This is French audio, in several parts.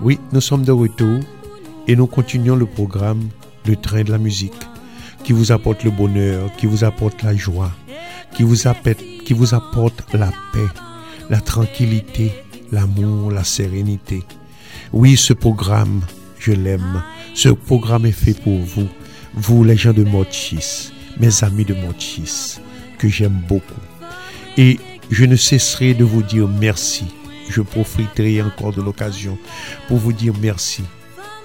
Oui, nous sommes de retour et nous continuons le programme Le train de la musique qui vous apporte le bonheur, qui vous apporte la joie, qui vous apporte la paix, la tranquillité, l'amour, la sérénité. Oui, ce programme, je l'aime. Ce programme est fait pour vous, vous les gens de Mochis, mes amis de Mochis, que j'aime beaucoup. Et je ne cesserai de vous dire merci. Je profiterai encore de l'occasion pour vous dire merci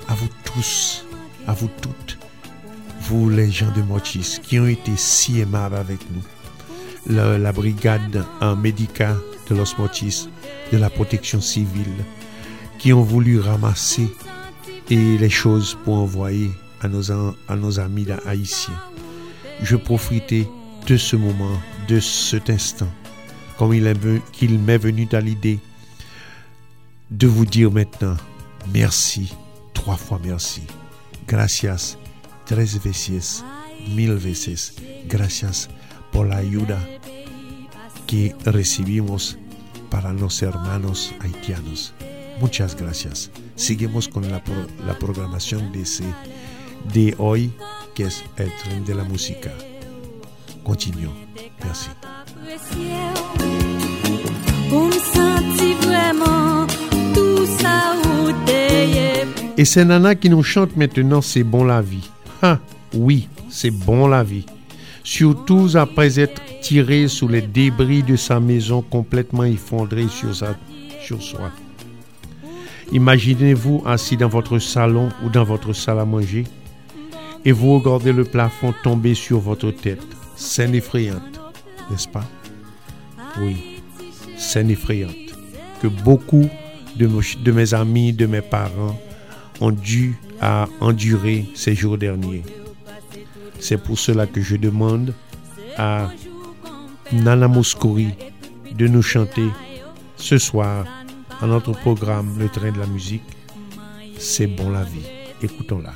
à vous tous, à vous toutes, vous les gens de Mochis qui ont été si aimables avec nous. La, brigade en médica de Los Mochis, de la protection civile, qui ont voulu ramasser et les choses pour envoyer à nos, amis haïtiens. Je profitais de ce moment, de cet instant, comme il m'est venu à l'idée de vous dire maintenant merci, trois fois merci. Gracias, tres veces, mil veces. Gracias por la ayuda que recibimos para los hermanos haitianos. Muchas gracias. Seguimos con la, pro- la programación de, ese, de hoy, que es el tren de la música. Continuons. Merci. Et c'est Nana qui nous chante maintenant C'est bon la vie. Ah, oui, c'est bon la vie. Surtout après être tiré sous les débris de sa maison complètement effondrée sur, sa, sur soi. Imaginez-vous assis dans votre salon ou dans votre salle à manger et vous regardez le plafond tomber sur votre tête. Scène effrayante, n'est-ce pas? Oui, scène effrayante que beaucoup de, me- de mes amis, de mes parents ont dû à endurer ces jours derniers. C'est pour cela que je demande à Nana Mouskouri de nous chanter ce soir à notre programme Le train de la musique. C'est bon la vie. Écoutons-la.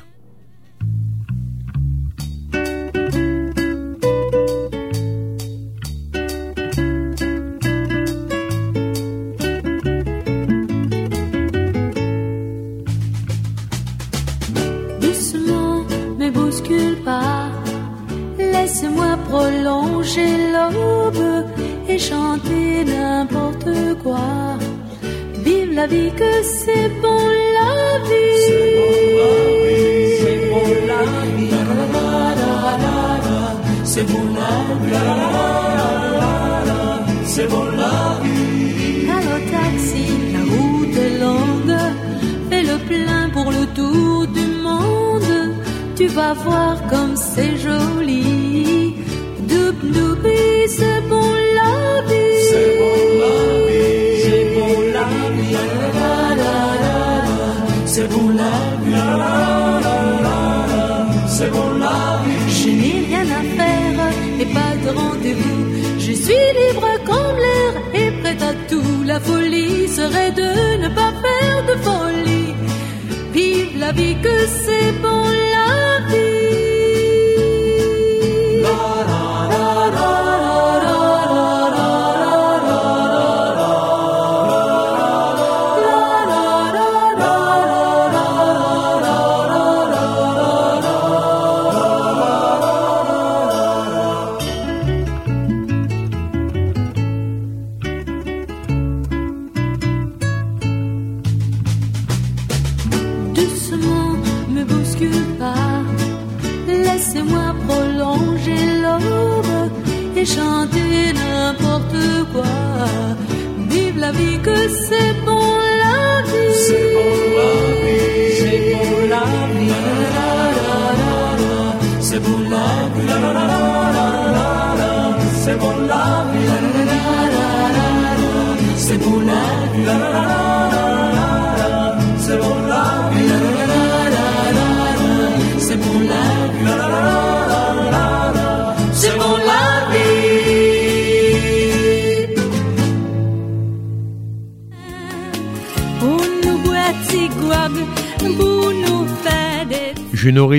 C'est bon la vie. C'est bon la vie. Alors taxi, la route est longue. Fais le plein pour le tour du monde. Tu vas voir comme c'est joli. Doup doubi, c'est bon la vie. C'est bon la vie. C'est bon la vie. C'est bon la vie. La folie serait de ne pas faire de folie. Vive la vie que c'est bon la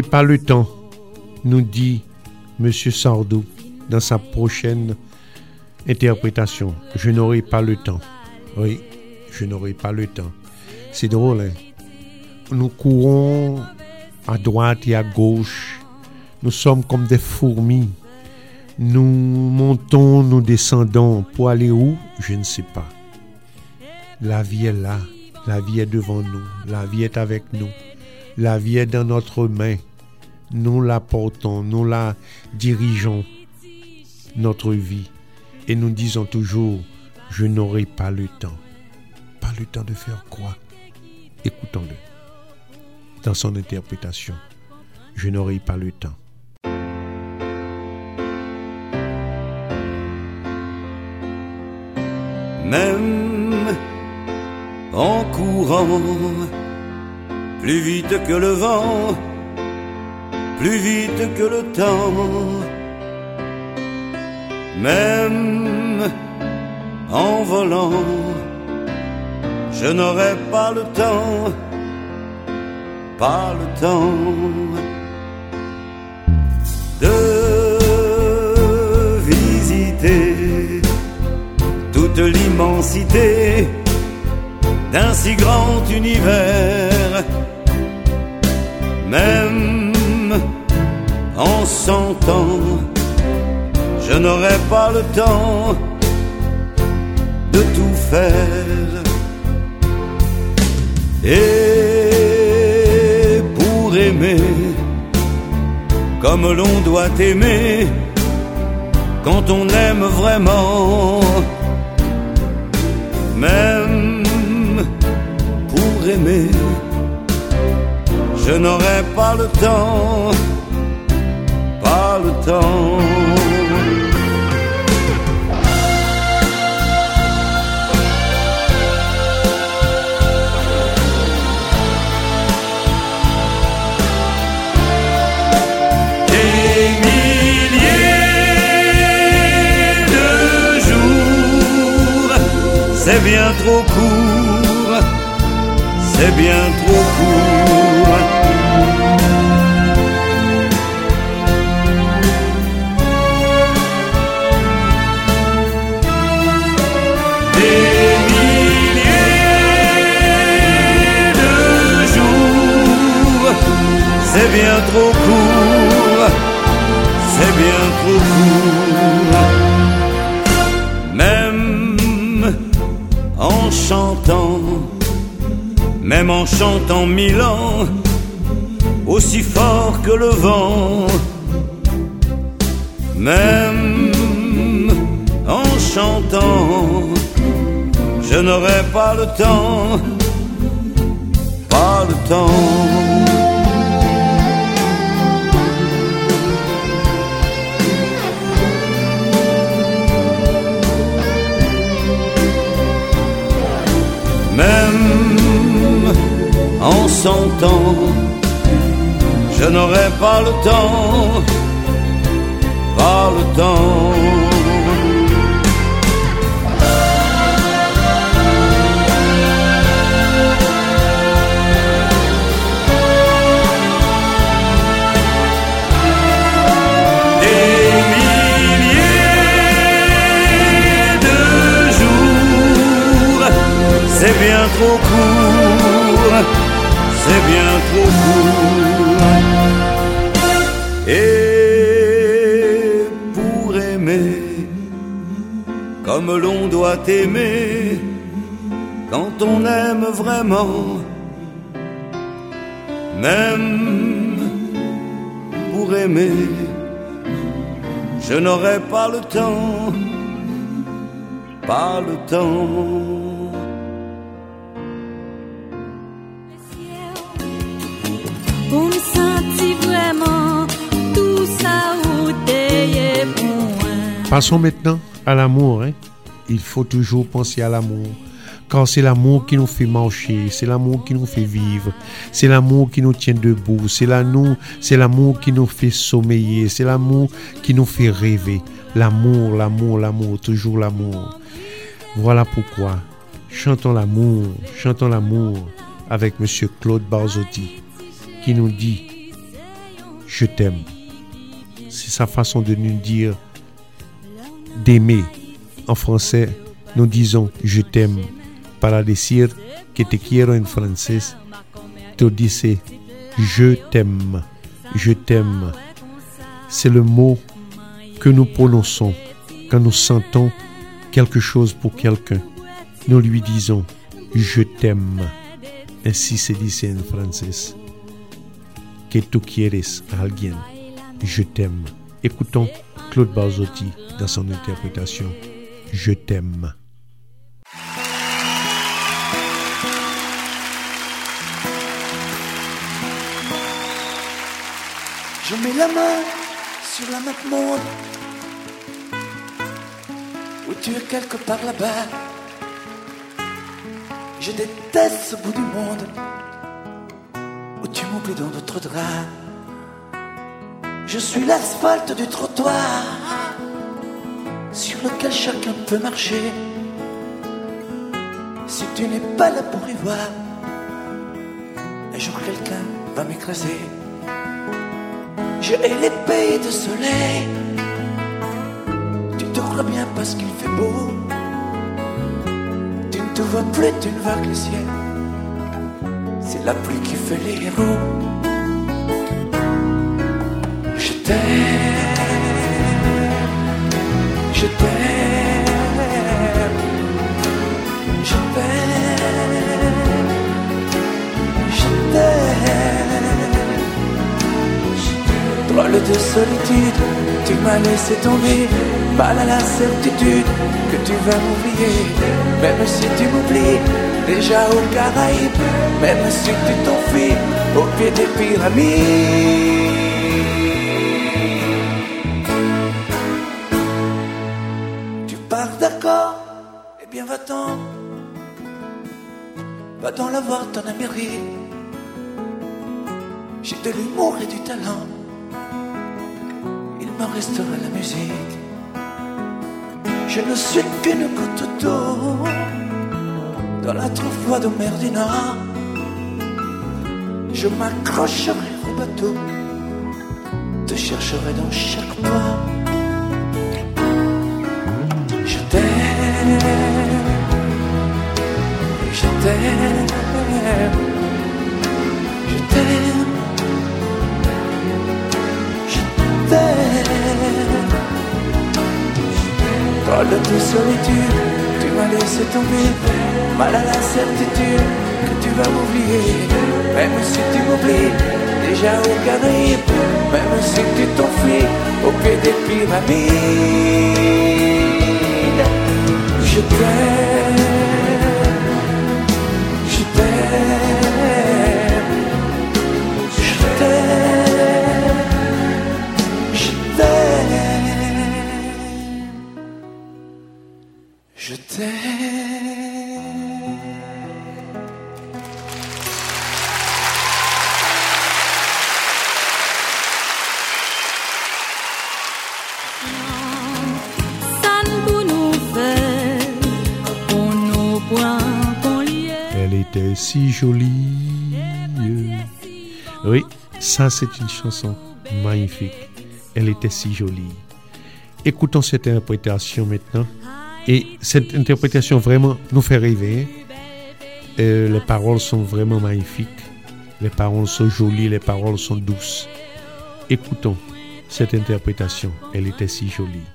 pas le temps nous dit M. Sardou dans sa prochaine interprétation. Je n'aurai pas le temps. Oui, je n'aurai pas le temps. C'est drôle, hein? Nous courons à droite et à gauche. Nous sommes comme des fourmis. Nous montons, nous descendons. Pour aller où? Je ne sais pas. La vie est là. La vie est devant nous. La vie est avec nous. La vie est dans notre main. Nous la portons, nous la dirigeons, notre vie. Et nous disons toujours, je n'aurai pas le temps. Pas le temps de faire quoi? Écoutons-le. Dans son interprétation, je n'aurai pas le temps. Même en courant plus vite que le vent, plus vite que le temps, même en volant, je n'aurai pas le temps, pas le temps de visiter toute l'immensité d'un si grand univers, même en cent ans, je n'aurai pas le temps de tout faire. Et pour aimer, comme l'on doit aimer, quand on aime vraiment, même pour aimer, je n'aurai pas le temps, pas le temps. C'est bien trop court, c'est bien trop c'est bien trop court, c'est bien trop court. Même en chantant, même en chantant mille ans, aussi fort que le vent, même en chantant, je n'aurai pas le temps, pas le temps. Je n'aurai pas le temps, pas le temps. C'est bien trop court, bien trop court. Et pour aimer, comme l'on doit aimer, quand on aime vraiment, même pour aimer, je n'aurai pas le temps, pas le temps. Passons maintenant à l'amour. hein. Il faut toujours penser à l'amour. Car c'est l'amour qui nous fait marcher, c'est l'amour qui nous fait vivre, c'est l'amour qui nous tient debout, c'est l'amour, qui nous fait sommeiller, c'est l'amour qui nous fait rêver. L'amour, l'amour, l'amour, toujours l'amour. Voilà pourquoi chantons l'amour, chantons l'amour avec Monsieur Claude Barzotti qui nous dit Je t'aime. c'est sa façon de nous dire d'aimer. En français, nous disons je t'aime. Para decir que te quiero en français, tu dices je t'aime. Je t'aime. C'est le mot que nous prononçons quand nous sentons quelque chose pour quelqu'un. Nous lui disons je t'aime. Ainsi se dit en français. Que tu quieres a alguien. Je t'aime. Écoutons Claude Barzotti dans son interprétation Je t'aime. Je mets la main sur la map monde où tu es quelque part là-bas. Je déteste ce bout du monde où tu m'oublies dans d'autres draps. Je suis l'asphalte du trottoir sur lequel chacun peut marcher. Si tu n'es pas là pour y voir, un jour quelqu'un va m'écraser. Je hais les pays de soleil. Tu te crois bien parce qu'il fait beau. Tu ne te vois plus, tu ne vois que le ciel. C'est la pluie qui fait les héros. De solitude, tu m'as laissé tomber. Mal à la certitude que tu vas m'oublier. Même si tu m'oublies, déjà aux Caraïbes. Même si tu t'enfuis au pied des pyramides. Tu pars d'accord, eh bien va-t'en. Va dans la voir ton Amérique. J'ai de l'humour et du talent. Me restera la musique. Je ne suis qu'une goutte d'eau dans la trop froide mer du. Je m'accrocherai au bateau, te chercherai dans chaque port. Je t'aime, je t'aime, je t'aime. Drôle de solitude, tu m'as laissé tomber. Mal à la certitude que tu vas m'oublier. Même si tu m'oublies, déjà au Caraïbes. Même si tu t'enfuis au pied des pyramides. Je t'aime, je t'aime, si jolie. Oui, ça c'est une chanson magnifique. Elle était si jolie. Écoutons cette interprétation maintenant. Et cette interprétation vraiment nous fait rêver. Euh, les paroles sont vraiment magnifiques. Les paroles sont jolies, les paroles sont douces. Écoutons cette interprétation. Elle était si jolie.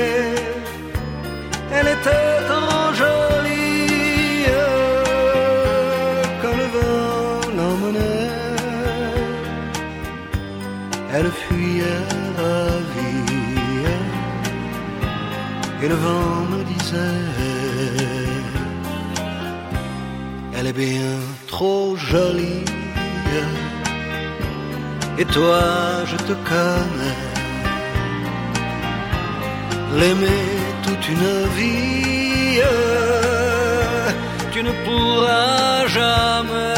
Et le vent me disait Elle est bien trop jolie et toi je te connais l'aimer toute une vie. Tu ne pourras jamais.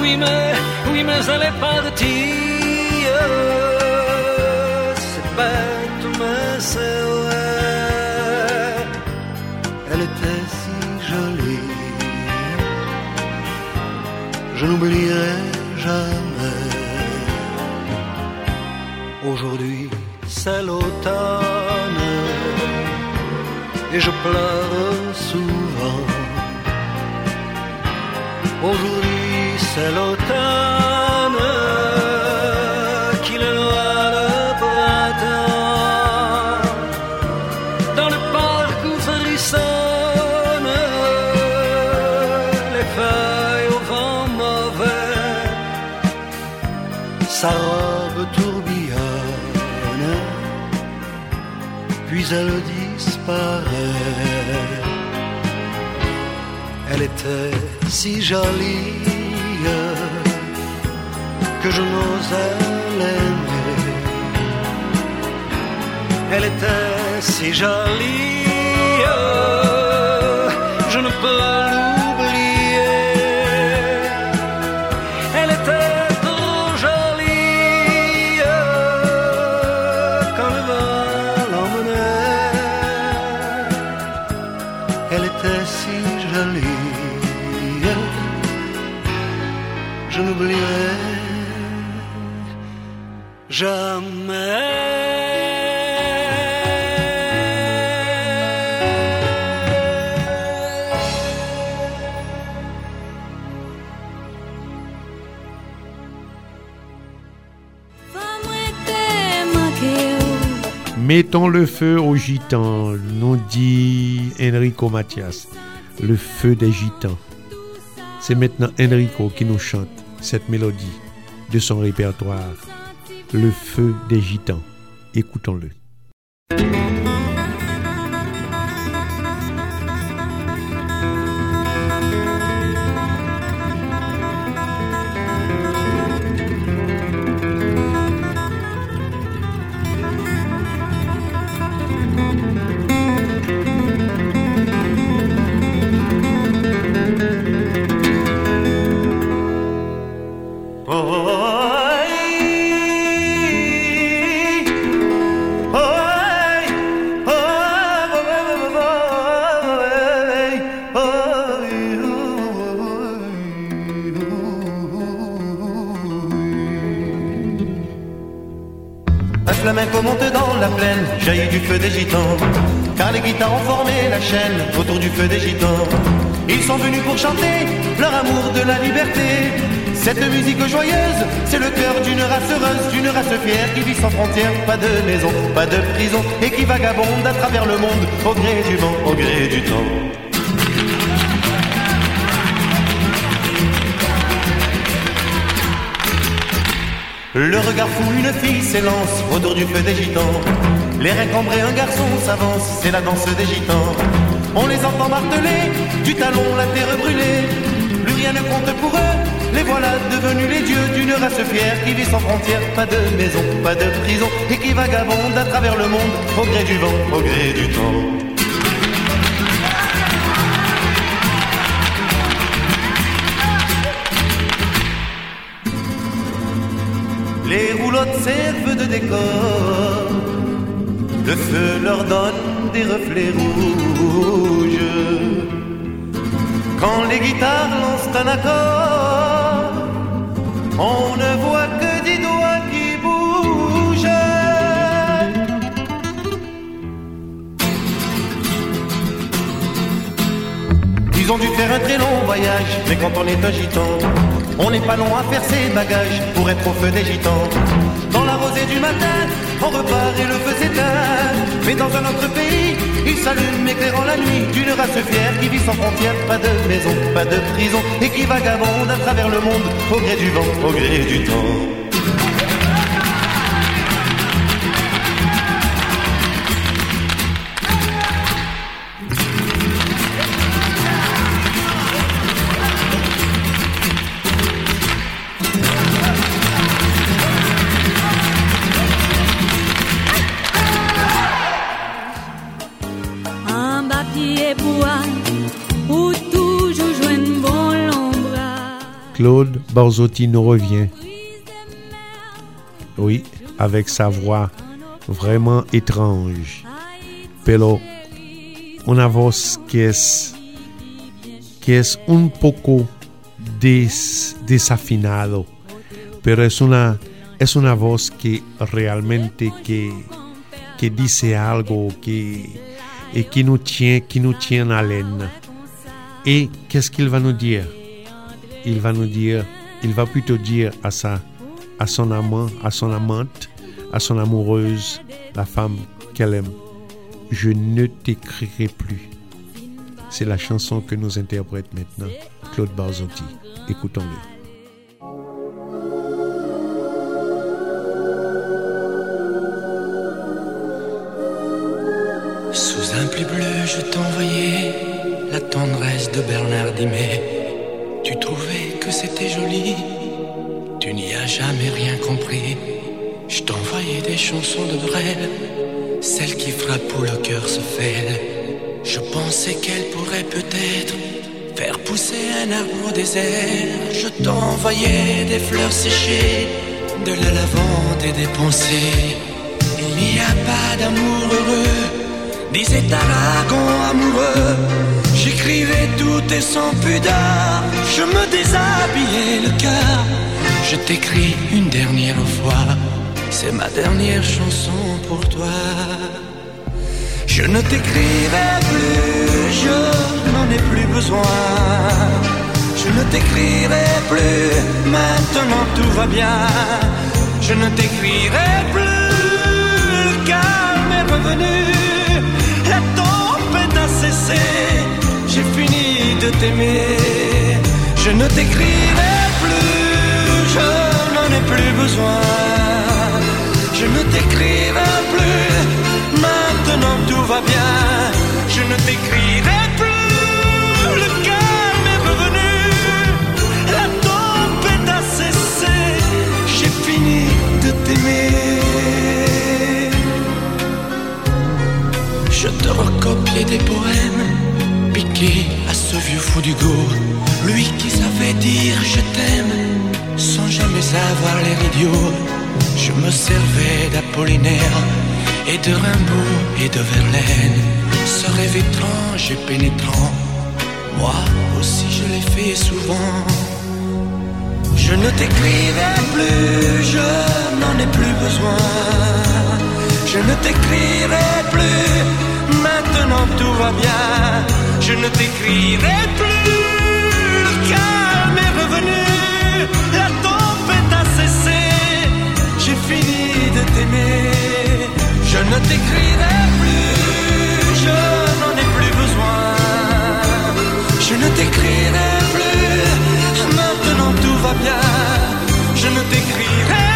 Oui, mais, oui, mais elle est partie. Jamais. Aujourd'hui, c'est l'automne et je pleure souvent. Aujourd'hui, c'est l'automne sa robe tourbillonne, puis elle disparaît. Elle était si jolie que je n'osais l'aimer. Elle était si jolie, je ne peux Mettons le feu aux gitans, nous dit Enrico Mathias. Le feu des gitans. C'est maintenant Enrico qui nous chante cette mélodie de son répertoire. Le feu des gitans. Écoutons-le. Flamenco monte dans la plaine, jaillit du feu des gitans. Car les guitares ont formé la chaîne autour du feu des gitans. Ils sont venus pour chanter leur amour de la liberté. Cette musique joyeuse, c'est le cœur d'une race heureuse, d'une race fière qui vit sans frontières, pas de maison, pas de prison, et qui vagabonde à travers le monde au gré du vent, au gré du temps. Le regard fou, une fille s'élance autour du feu des gitans. Les reins cambrés, un garçon s'avance, c'est la danse des gitans. On les entend marteler, du talon la terre brûlée. Plus rien ne compte pour eux, les voilà devenus les dieux d'une race fière qui vit sans frontières, pas de maison, pas de prison, et qui vagabonde à travers le monde au gré du vent, au gré du temps. Les roulottes servent de décor. Le feu leur donne des reflets rouges. Quand les guitares lancent un accord, on ne voit que des doigts qui bougent. Ils ont dû faire un très long voyage, mais quand on est un on n'est pas long à faire ses bagages pour être au feu des gitans. Dans la rosée du matin, on repart et le feu s'éteint. Mais dans un autre pays, il s'allume éclairant la nuit d'une race fière qui vit sans frontières, pas de maison, pas de prison, et qui vagabonde à travers le monde au gré du vent, au gré du temps. Claude Barzotti nous revient. Oui, avec sa voix vraiment étrange. Pero una voz que es, que es un poco des, desafinado, pero es una, es una voz que realmente que, que dice algo, que, et qui nous tient, qui nous tient en haleine. Et qu'est-ce qu'il va nous dire? Il va nous dire, il va plutôt dire à sa, à son amant, à son amante, à son amoureuse, la femme qu'elle aime, je ne t'écrirai plus. C'est la chanson que nous interprète maintenant Claude Barzotti. Écoutons-le. Sous un pli bleu, je t'envoyais la tendresse de Bernard Dimet. Tu trouvais que c'était joli, tu n'y as jamais rien compris. Je t'envoyais des chansons de Brel, celles qui frappent où le cœur se fêle. Je pensais qu'elle pourrait peut-être faire pousser un arbre désert. Je t'envoyais des fleurs séchées, de la lavande et des pensées. Il n'y a pas d'amour heureux, disait Aragon amoureux. J'écrivais tout et sans pudeur, je me déshabillais le cœur. Je t'écris une dernière fois, c'est ma dernière chanson pour toi. Je ne t'écrirai plus, je n'en ai plus besoin. Je ne t'écrirai plus, maintenant tout va bien. Je ne t'écrirai plus, le calme est revenu. La tempête a cessé, j'ai fini de t'aimer. Je ne t'écrirai plus, je n'en ai plus besoin. Je ne t'écrirai plus, maintenant tout va bien. Je ne t'écrirai plus, le calme est revenu. La tempête a cessé, j'ai fini de t'aimer. Je te recopiais des poèmes piqués à ce vieux fou du go. Lui qui savait dire je t'aime sans jamais avoir l'air idiot. Je me servais d'Apollinaire et de Rimbaud et de Verlaine. Ce rêve étrange et pénétrant, moi aussi je l'ai fait souvent. Je ne t'écrirai plus, je n'en ai plus besoin. Je ne t'écrirai plus, maintenant tout va bien. Je ne t'écrirai plus, Je ne t'écrirai plus, je n'en ai plus besoin. Je ne t'écrirai plus, maintenant tout va bien. Je ne t'écrirai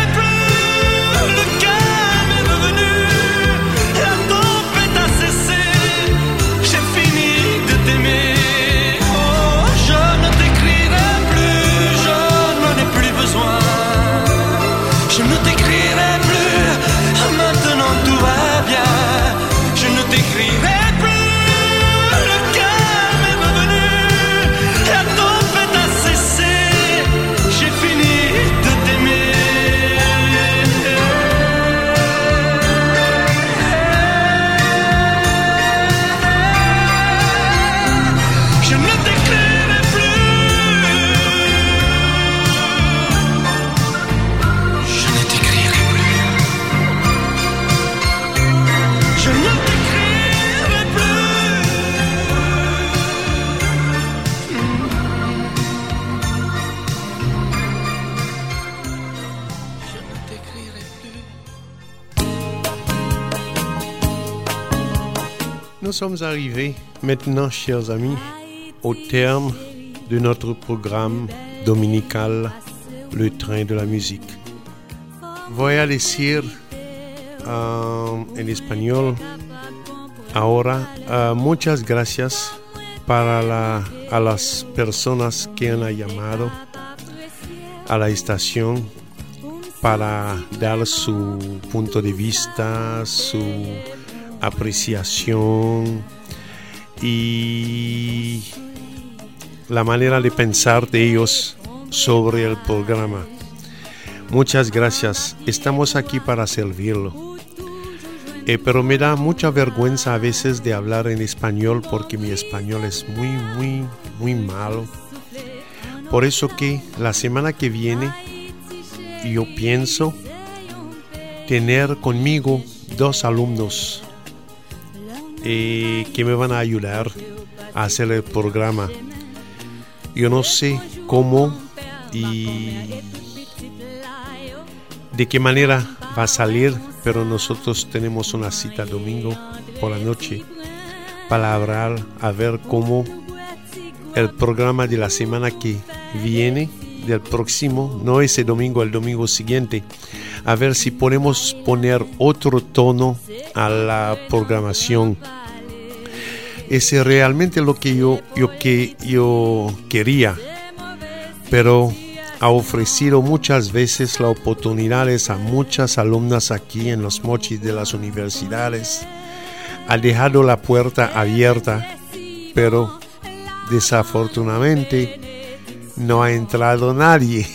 sommes arrivés maintenant, chers amis, au terme de notre programme dominical Le train de la musique. Voy a decir en español ahora uh, muchas gracias para la- a las personas que han llamado a la estación para dar su punto de vista, su apreciación y la manera de pensar de ellos sobre el programa. Muchas gracias. Estamos aquí para servirlo. Eh, pero me da mucha vergüenza a veces de hablar en español porque mi español es muy, muy, muy malo. Por eso que la semana que viene yo pienso tener conmigo dos alumnos eh, que me van a ayudar a hacer el programa. Yo no sé cómo y de qué manera va a salir, pero nosotros tenemos una cita domingo por la noche para hablar, a ver cómo el programa de la semana que viene, del próximo, no ese domingo, el domingo siguiente, a ver si podemos poner otro tono a la programación. Es realmente lo que yo, yo, que yo quería, pero ha ofrecido muchas veces las oportunidades a muchas alumnas aquí en los mochis de las universidades. Ha dejado la puerta abierta, pero desafortunadamente no ha entrado nadie.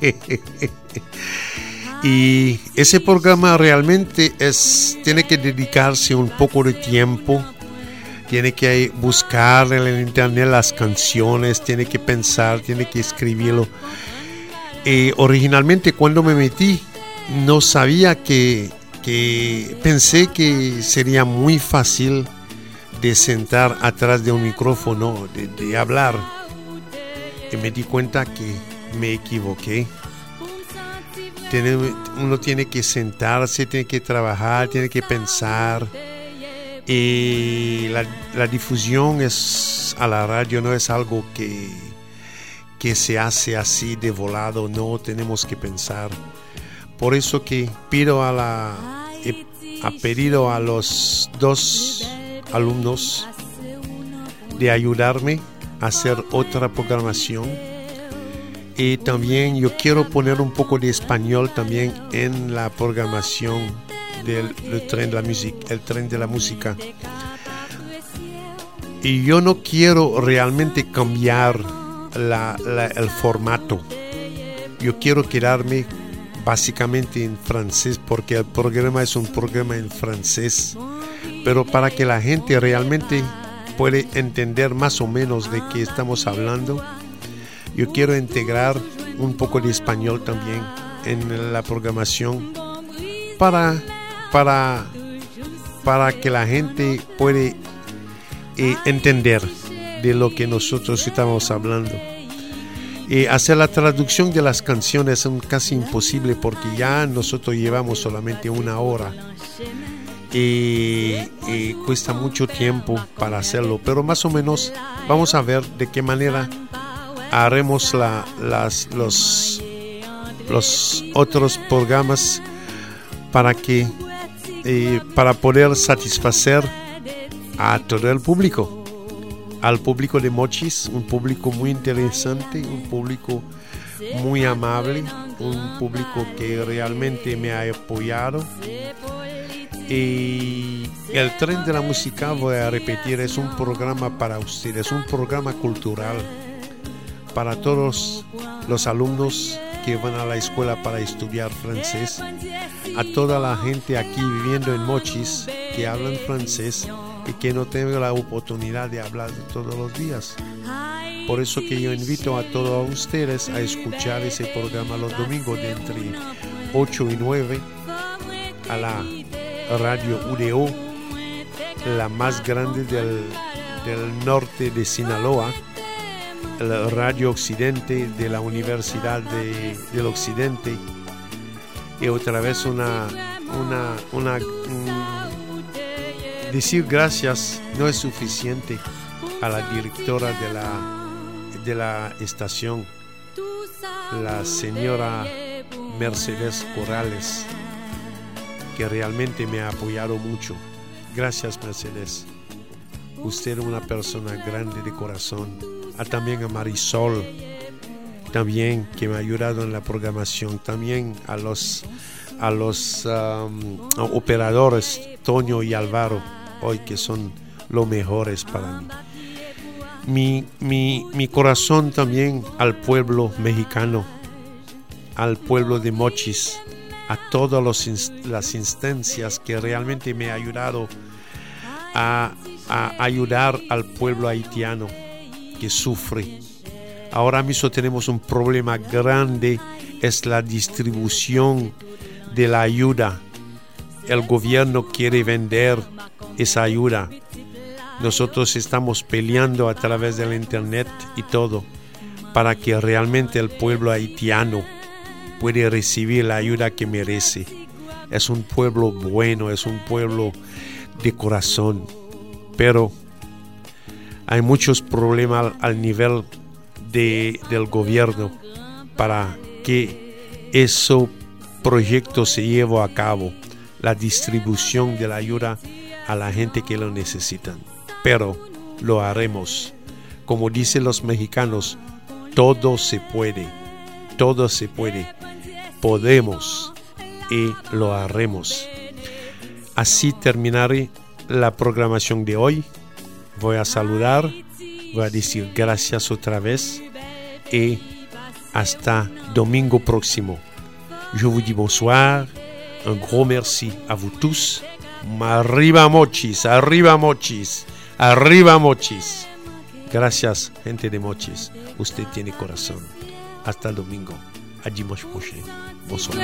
y ese programa realmente es tiene que dedicarse un poco de tiempo tiene que buscar en el internet las canciones, tiene que pensar, tiene que escribirlo. Eh, originalmente cuando me metí no sabía que, pensé que sería muy fácil de sentar atrás de un micrófono, de, hablar. Y me di cuenta que me equivoqué. Uno tiene que sentarse, tiene que trabajar, tiene que pensar. Y la, la difusión es a la radio no es algo que que se hace así de volado, no tenemos que pensar. Por eso que pido a la ha pedido a los dos alumnos de ayudarme a hacer otra programación y también yo quiero poner un poco de español también en la programación del, tren de la música, el tren de la música. Y yo no quiero realmente cambiar el formato. Yo quiero quedarme básicamente en francés porque el programa es un programa en francés, pero para que la gente realmente puede entender más o menos de qué estamos hablando, yo quiero integrar un poco de español también en la programación para, para, para que la gente puede eh, entender de lo que nosotros estamos hablando. Y hacer la traducción de las canciones es casi imposible porque ya nosotros llevamos solamente una hora y, cuesta mucho tiempo para hacerlo, pero más o menos vamos a ver de qué manera haremos la, las, los, los otros programas para que eh, para poder satisfacer a todo el público al público de Mochis, un público muy interesante, un público muy amable, un público que realmente me ha apoyado. Y el tren de la música, voy a repetir, es un programa para ustedes, un programa cultural para todos los alumnos que van a la escuela para estudiar francés, a toda la gente aquí viviendo en Mochis que hablan francés y que no tengo la oportunidad de hablar todos los días. Por eso que yo invito a todos ustedes a escuchar ese programa los domingos de entre 8 y 9 a la radio UDO, la más grande del, del norte de Sinaloa, radio occidente de la Universidad de, del Occidente y otra vez una, una, una Decir gracias no es suficiente a la directora de la, de la estación, la señora Mercedes Corrales, que realmente me ha apoyado mucho. Gracias Mercedes. Usted es una persona grande de corazón. A también a Marisol, también que me ha ayudado en la programación. También a los, a los operadores, Toño y Álvaro hoy que son los mejores para mí. mi, mi, mi corazón también al pueblo mexicano, al pueblo de Mochis, a todas las instancias que realmente me ha ayudado a, a ayudar al pueblo haitiano sufre. Ahora mismo tenemos un problema grande, es la distribución de la ayuda. El gobierno quiere vender esa ayuda. Nosotros estamos peleando a través del internet y todo para que realmente el pueblo haitiano pueda recibir la ayuda que merece. Es un pueblo bueno, es un pueblo de corazón, pero hay muchos problemas al, nivel de, del gobierno para que ese proyecto se lleve a cabo, la distribución de la ayuda a la gente que lo necesitan. Pero lo haremos. Como dicen los mexicanos, todo se puede, todo se puede. Podemos y lo haremos. Así terminaré la programación de hoy. Voy a saludar, voy a decir gracias otra vez y hasta domingo próximo. Je vous dis bonsoir, un gros merci à vous tous. Arriba Mochis, arriba Mochis, arriba Mochis. Gracias, gente de Mochis. Usted tiene corazón. Hasta el domingo. Dimanche prochain. Bonsoir.